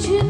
去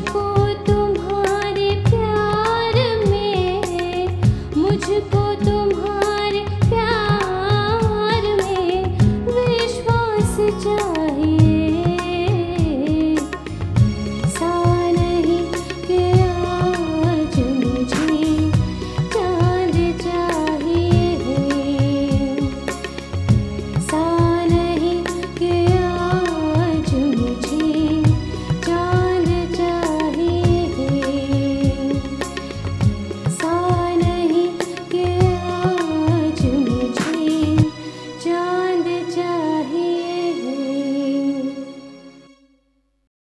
को